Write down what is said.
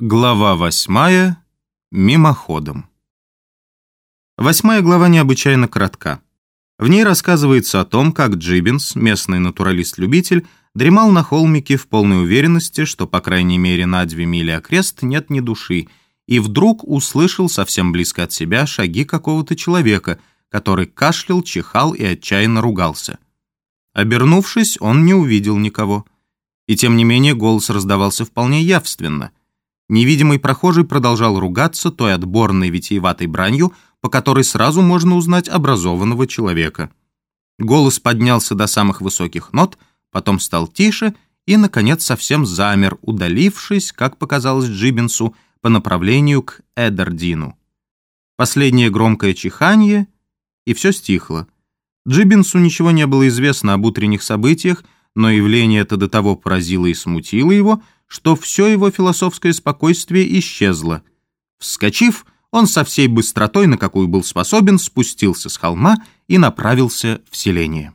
Глава восьмая. Мимоходом. Восьмая глава необычайно коротка. В ней рассказывается о том, как Джиббинс, местный натуралист-любитель, дремал на холмике в полной уверенности, что, по крайней мере, на две мили окрест нет ни души, и вдруг услышал совсем близко от себя шаги какого-то человека, который кашлял, чихал и отчаянно ругался. Обернувшись, он не увидел никого. И тем не менее голос раздавался вполне явственно — Невидимый прохожий продолжал ругаться той отборной витиеватой бранью, по которой сразу можно узнать образованного человека. Голос поднялся до самых высоких нот, потом стал тише и, наконец, совсем замер, удалившись, как показалось Джибинсу, по направлению к Эдердину. Последнее громкое чиханье, и все стихло. Джибинсу ничего не было известно об утренних событиях, но явление это до того поразило и смутило его, что все его философское спокойствие исчезло. Вскочив, он со всей быстротой, на какую был способен, спустился с холма и направился в селение.